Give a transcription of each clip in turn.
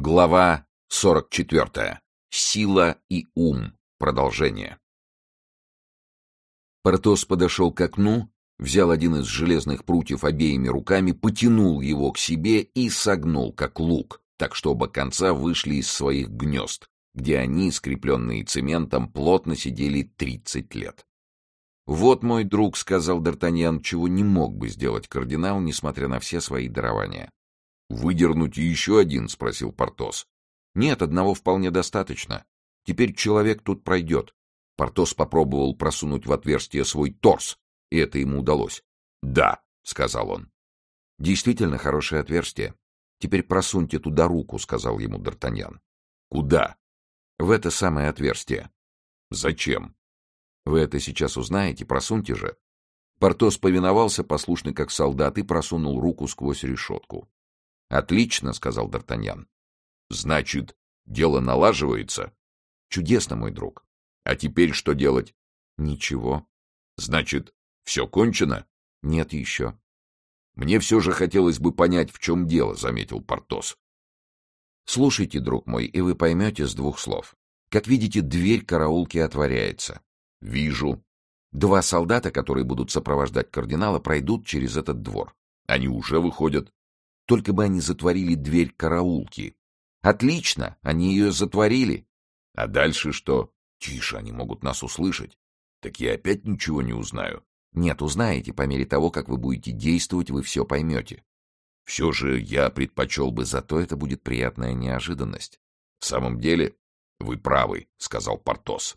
Глава 44. Сила и ум. Продолжение. Портос подошел к окну, взял один из железных прутьев обеими руками, потянул его к себе и согнул, как лук, так что оба конца вышли из своих гнезд, где они, скрепленные цементом, плотно сидели тридцать лет. «Вот, мой друг», — сказал Д'Артаньян, чего не мог бы сделать кардинал, несмотря на все свои дарования. «Выдернуть еще один?» — спросил Портос. «Нет, одного вполне достаточно. Теперь человек тут пройдет». Портос попробовал просунуть в отверстие свой торс, и это ему удалось. «Да», — сказал он. «Действительно хорошее отверстие. Теперь просуньте туда руку», — сказал ему Д'Артаньян. «Куда?» «В это самое отверстие». «Зачем?» «Вы это сейчас узнаете, просуньте же». Портос повиновался, послушный как солдат, и просунул руку сквозь решетку. Отлично, сказал Д'Артаньян. Значит, дело налаживается? Чудесно, мой друг. А теперь что делать? Ничего. Значит, все кончено? Нет еще. Мне все же хотелось бы понять, в чем дело, заметил Портос. Слушайте, друг мой, и вы поймете с двух слов. Как видите, дверь караулки отворяется. Вижу. Два солдата, которые будут сопровождать кардинала, пройдут через этот двор. Они уже выходят. Только бы они затворили дверь караулки. Отлично, они ее затворили. А дальше что? Тише, они могут нас услышать. Так я опять ничего не узнаю. Нет, узнаете, по мере того, как вы будете действовать, вы все поймете. Все же я предпочел бы, зато это будет приятная неожиданность. В самом деле, вы правы, сказал Портос.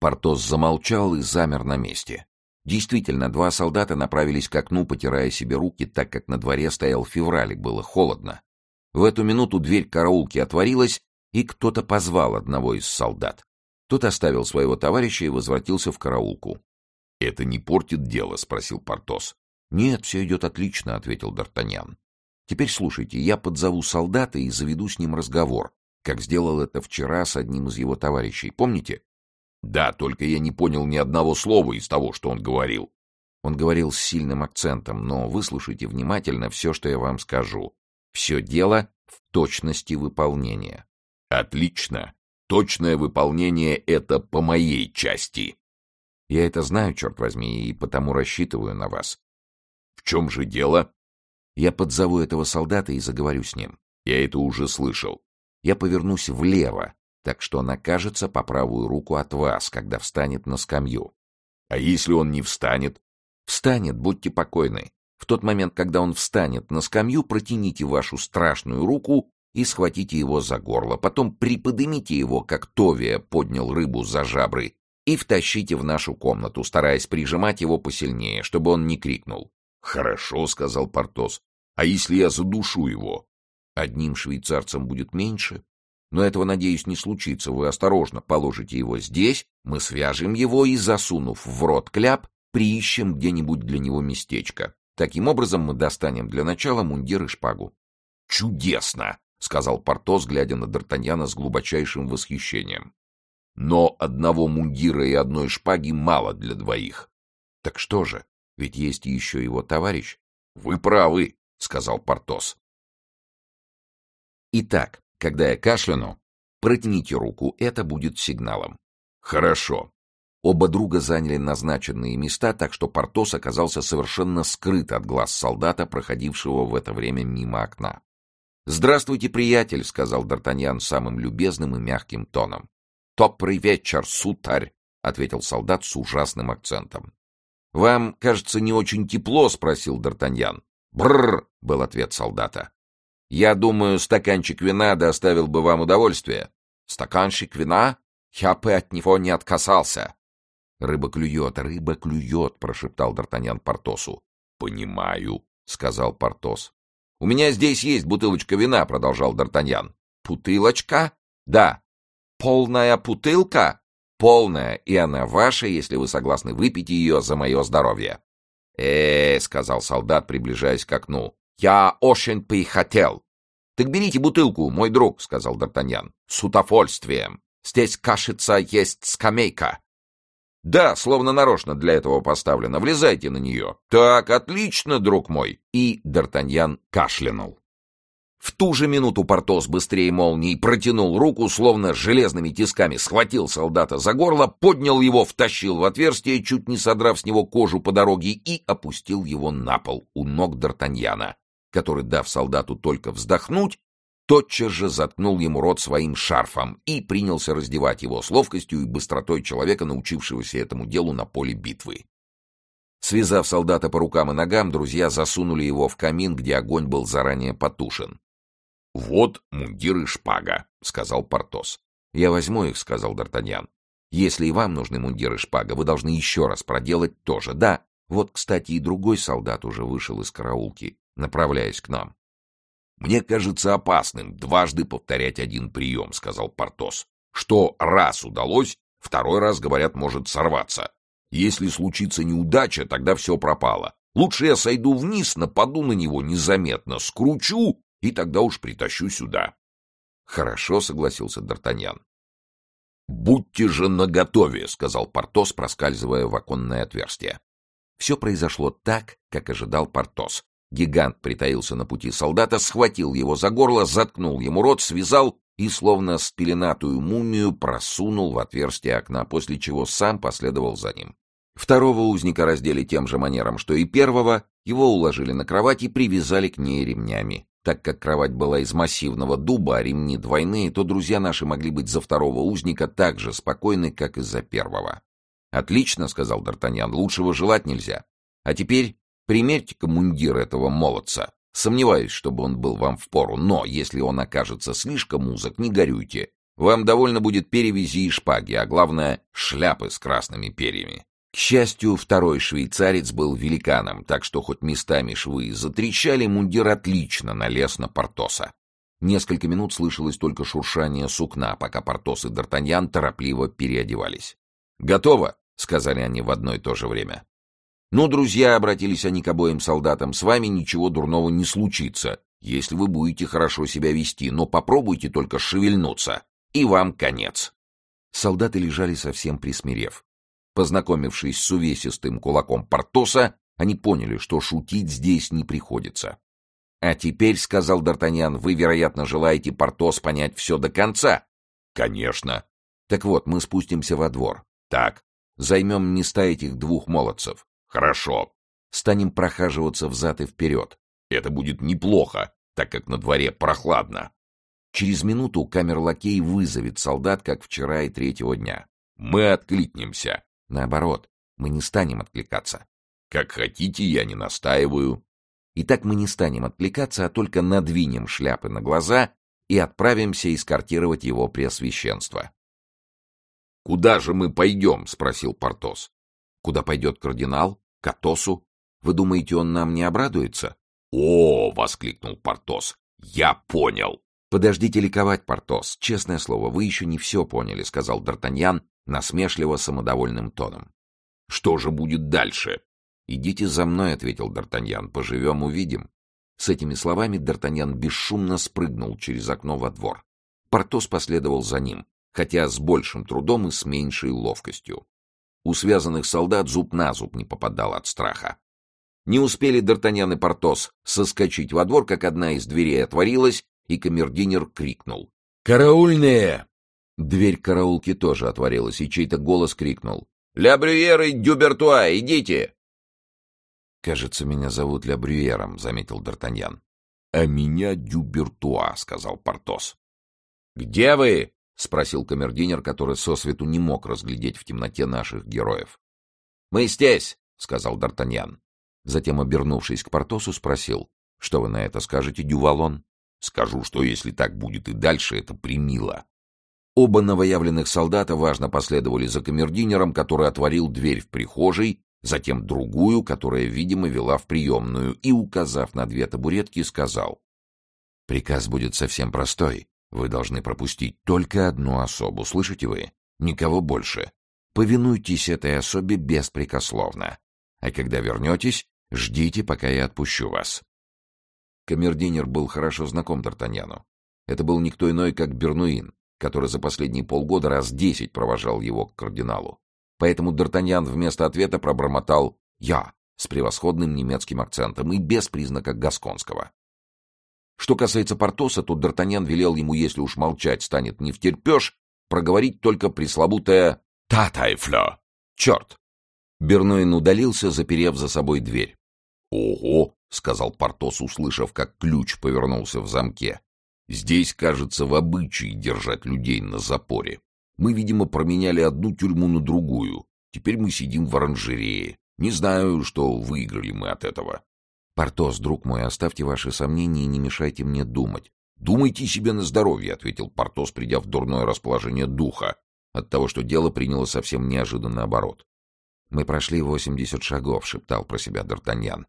Портос замолчал и замер на месте. Действительно, два солдата направились к окну, потирая себе руки, так как на дворе стоял февраль и было холодно. В эту минуту дверь караулки отворилась, и кто-то позвал одного из солдат. Тот оставил своего товарища и возвратился в караулку. — Это не портит дело? — спросил Портос. — Нет, все идет отлично, — ответил Д'Артаньян. — Теперь слушайте, я подзову солдата и заведу с ним разговор, как сделал это вчера с одним из его товарищей. Помните? Да, только я не понял ни одного слова из того, что он говорил. Он говорил с сильным акцентом, но выслушайте внимательно все, что я вам скажу. Все дело в точности выполнения. Отлично. Точное выполнение — это по моей части. Я это знаю, черт возьми, и потому рассчитываю на вас. В чем же дело? Я подзову этого солдата и заговорю с ним. Я это уже слышал. Я повернусь влево, так что он окажется по правую руку от вас, когда встанет на скамью. А если он не встанет? Встанет, будьте покойны. В тот момент, когда он встанет на скамью, протяните вашу страшную руку и схватите его за горло. Потом приподнимите его, как Товия поднял рыбу за жабры, и втащите в нашу комнату, стараясь прижимать его посильнее, чтобы он не крикнул. «Хорошо», — сказал Портос. «А если я задушу его?» «Одним швейцарцем будет меньше, но этого, надеюсь, не случится. Вы осторожно положите его здесь, мы свяжем его и, засунув в рот кляп, приищем где-нибудь для него местечко. Таким образом мы достанем для начала мундир и шпагу. — Чудесно! — сказал Портос, глядя на Д'Артаньяна с глубочайшим восхищением. — Но одного мундира и одной шпаги мало для двоих. — Так что же, ведь есть еще его товарищ? — Вы правы, — сказал Портос. Итак, когда я кашляну, протяните руку, это будет сигналом. Хорошо. Оба друга заняли назначенные места, так что Портос оказался совершенно скрыт от глаз солдата, проходившего в это время мимо окна. «Здравствуйте, приятель», — сказал Д'Артаньян самым любезным и мягким тоном. «Добрый вечер, сутарь», — ответил солдат с ужасным акцентом. «Вам, кажется, не очень тепло?» — спросил Д'Артаньян. «Бррр!» — был ответ солдата. Я думаю, стаканчик вина доставил бы вам удовольствие. Стаканчик вина? Я бы от него не отказался. Рыба клюет, рыба клюет, прошептал Д'Артаньян Портосу. Понимаю, сказал Портос. У меня здесь есть бутылочка вина, продолжал Д'Артаньян. Бутылочка? Да. Полная бутылка? Полная, и она ваша, если вы согласны выпить ее за мое здоровье. Э, -э сказал солдат, приближаясь к окну. Я очень бы хотел. Так берите бутылку, мой друг, сказал Д'Артаньян. С удовольствием. Здесь, кажется, есть скамейка. Да, словно нарочно для этого поставлено. Влезайте на нее. Так, отлично, друг мой. И Д'Артаньян кашлянул. В ту же минуту Портос быстрее молнии протянул руку, словно железными тисками схватил солдата за горло, поднял его, втащил в отверстие, чуть не содрав с него кожу по дороге, и опустил его на пол у ног Д'Артаньяна, который, дав солдату только вздохнуть, тотчас же заткнул ему рот своим шарфом и принялся раздевать его с ловкостью и быстротой человека, научившегося этому делу на поле битвы. Связав солдата по рукам и ногам, друзья засунули его в камин, где огонь был заранее потушен. — Вот мундир и шпага, — сказал Портос. — Я возьму их, — сказал Д'Артаньян. — Если и вам нужны мундир и шпага, вы должны еще раз проделать то же. Да, вот, кстати, и другой солдат уже вышел из караулки, направляясь к нам. — Мне кажется опасным дважды повторять один прием, — сказал Портос. — Что раз удалось, второй раз, говорят, может сорваться. Если случится неудача, тогда все пропало. Лучше я сойду вниз, нападу на него незаметно, скручу и тогда уж притащу сюда. — Хорошо, — согласился Д'Артаньян. — Будьте же наготове, — сказал Портос, проскальзывая в оконное отверстие. Все произошло так, как ожидал Портос. Гигант притаился на пути солдата, схватил его за горло, заткнул ему рот, связал и, словно спеленатую мумию, просунул в отверстие окна, после чего сам последовал за ним. Второго узника раздели тем же манером, что и первого, его уложили на кровать и привязали к ней ремнями. Так как кровать была из массивного дуба, а ремни двойные, то друзья наши могли быть за второго узника так же спокойны, как и за первого. «Отлично», — сказал Д'Артаньян, — «лучшего желать нельзя. А теперь примерьте-ка мундир этого молодца. Сомневаюсь, чтобы он был вам в пору, но если он окажется слишком узок, не горюйте. Вам довольно будет перевязи и шпаги, а главное — шляпы с красными перьями. К счастью, второй швейцарец был великаном, так что хоть местами швы затрещали, мундир отлично налез на Портоса. Несколько минут слышалось только шуршание сукна, пока Портос и Д'Артаньян торопливо переодевались. «Готово!» — сказали они в одно и то же время. «Ну, друзья», — обратились они к обоим солдатам, — «с вами ничего дурного не случится, если вы будете хорошо себя вести, но попробуйте только шевельнуться, и вам конец». Солдаты лежали совсем присмирев. Познакомившись с увесистым кулаком Портоса, они поняли, что шутить здесь не приходится. «А теперь, — сказал Д'Артаньян, — вы, вероятно, желаете, Портос, понять все до конца?» «Конечно». «Так вот, мы спустимся во двор. Так, займем места этих двух молодцев. Хорошо. Станем прохаживаться взад и вперед. Это будет неплохо, так как на дворе прохладно. Через минуту камерлакей вызовет солдат, как вчера и третьего дня. Мы откликнемся. Наоборот, мы не станем откликаться. Как хотите, я не настаиваю. Итак, мы не станем откликаться, а только надвинем шляпы на глаза и отправимся эскортировать его преосвященство. «Куда же мы пойдем?» — спросил Портос. Куда пойдет кардинал? К Атосу? Вы думаете, он нам не обрадуется? — О! — воскликнул Портос. — Я понял! — Подождите ликовать, Портос. Честное слово, вы еще не все поняли, — сказал Д'Артаньян насмешливо самодовольным тоном. — Что же будет дальше? — Идите за мной, — ответил Д'Артаньян. — Поживем, увидим. С этими словами Д'Артаньян бесшумно спрыгнул через окно во двор. Портос последовал за ним, хотя с большим трудом и с меньшей ловкостью. У связанных солдат зуб на зуб не попадал от страха. Не успели Д'Артаньян и Портос соскочить во двор, как одна из дверей отворилась, и камердинер крикнул. «Караульные!» Дверь караулки тоже отворилась, и чей-то голос крикнул. «Ля Брюер и Дюбертуа, идите!» «Кажется, меня зовут Ля Брюером», — заметил Д'Артаньян. «А меня Дюбертуа», — сказал Портос. «Где вы?» — спросил камердинер, который сосвету не мог разглядеть в темноте наших героев. — Мы здесь, — сказал Д'Артаньян. Затем, обернувшись к Портосу, спросил, — Что вы на это скажете, Дювалон? — Скажу, что если так будет и дальше, это примило. Оба новоявленных солдата важно последовали за камердинером, который отворил дверь в прихожей, затем другую, которая, видимо, вела в приемную, и, указав на две табуретки, сказал, — Приказ будет совсем простой. Вы должны пропустить только одну особу, слышите вы? Никого больше. Повинуйтесь этой особе беспрекословно. А когда вернетесь, ждите, пока я отпущу вас. Камердинер был хорошо знаком Д'Артаньяну. Это был никто иной, как Бернуин, который за последние полгода раз десять провожал его к кардиналу. Поэтому Д'Артаньян вместо ответа пробормотал «Я» с превосходным немецким акцентом и без признака гасконского. Что касается Портоса, то Д'Артаньян велел ему, если уж молчать станет не втерпешь, проговорить только пресловутое «Татайфлё!» «Черт!» Бернуин удалился, заперев за собой дверь. «Ого!» — сказал Портос, услышав, как ключ повернулся в замке. «Здесь, кажется, в обычае держать людей на запоре. Мы, видимо, променяли одну тюрьму на другую. Теперь мы сидим в оранжерее. Не знаю, что выиграли мы от этого. «Портос, друг мой, оставьте ваши сомнения и не мешайте мне думать». «Думайте себе на здоровье», — ответил Портос, придя в дурное расположение духа от того, что дело приняло совсем неожиданный оборот. «Мы прошли восемьдесят шагов», — шептал про себя Д'Артаньян.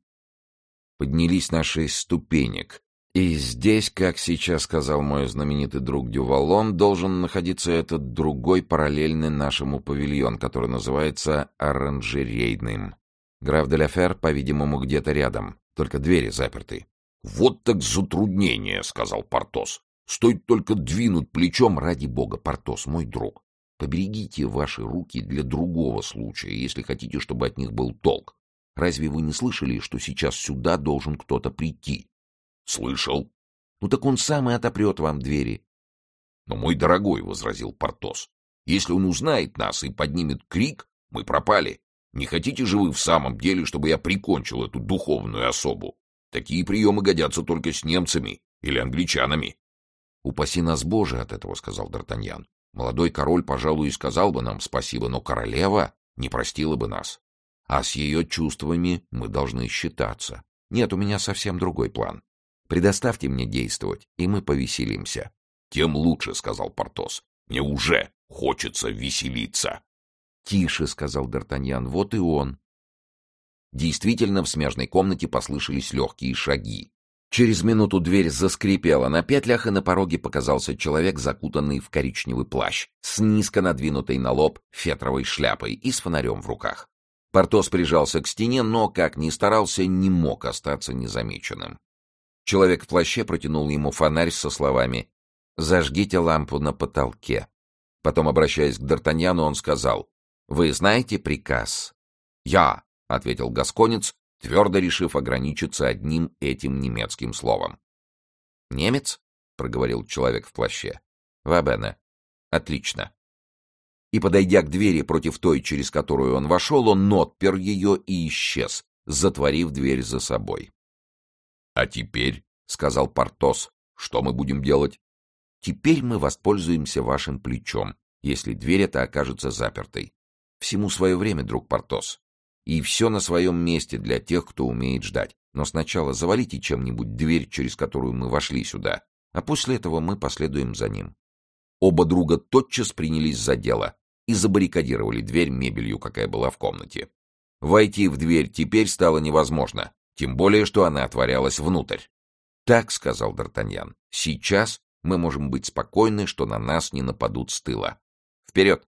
«Поднялись на шесть ступенек. И здесь, как сейчас сказал мой знаменитый друг Дювалон, должен находиться этот другой параллельный нашему павильон, который называется оранжерейным. Граф де Ла по-видимому, где-то рядом. Только двери заперты. — Вот так затруднение, — сказал Портос. — Стоит только двинуть плечом ради бога, Портос, мой друг. Поберегите ваши руки для другого случая, если хотите, чтобы от них был толк. Разве вы не слышали, что сейчас сюда должен кто-то прийти? — Слышал. — Ну так он сам и отопрет вам двери. — Но, мой дорогой, — возразил Портос, — если он узнает нас и поднимет крик, мы пропали. Не хотите же вы в самом деле, чтобы я прикончил эту духовную особу? Такие приемы годятся только с немцами или англичанами. — Упаси нас, Боже, от этого, — сказал Д'Артаньян. Молодой король, пожалуй, и сказал бы нам спасибо, но королева не простила бы нас. А с ее чувствами мы должны считаться. Нет, у меня совсем другой план. Предоставьте мне действовать, и мы повеселимся. — Тем лучше, — сказал Портос. — Мне уже хочется веселиться. «Тише», — сказал Д'Артаньян, — «вот и он». Действительно, в смежной комнате послышались легкие шаги. Через минуту дверь заскрипела на петлях, и на пороге показался человек, закутанный в коричневый плащ, с низко надвинутой на лоб фетровой шляпой и с фонарем в руках. Портос прижался к стене, но, как ни старался, не мог остаться незамеченным. Человек в плаще протянул ему фонарь со словами «Зажгите лампу на потолке». Потом, обращаясь к Д'Артаньяну, он сказал вы знаете приказ? Я, ответил гасконец, твердо решив ограничиться одним этим немецким словом. Немец? проговорил человек в плаще. Вабена. Отлично. И, подойдя к двери против той, через которую он вошел, он отпер ее и исчез, затворив дверь за собой. — А теперь, — сказал Портос, — что мы будем делать? — Теперь мы воспользуемся вашим плечом, если дверь эта окажется запертой. Всему свое время, друг Портос. И все на своем месте для тех, кто умеет ждать. Но сначала завалите чем-нибудь дверь, через которую мы вошли сюда, а после этого мы последуем за ним. Оба друга тотчас принялись за дело и забаррикадировали дверь мебелью, какая была в комнате. Войти в дверь теперь стало невозможно, тем более, что она отворялась внутрь. «Так», — сказал Д'Артаньян, — «сейчас мы можем быть спокойны, что на нас не нападут с тыла. Вперед!»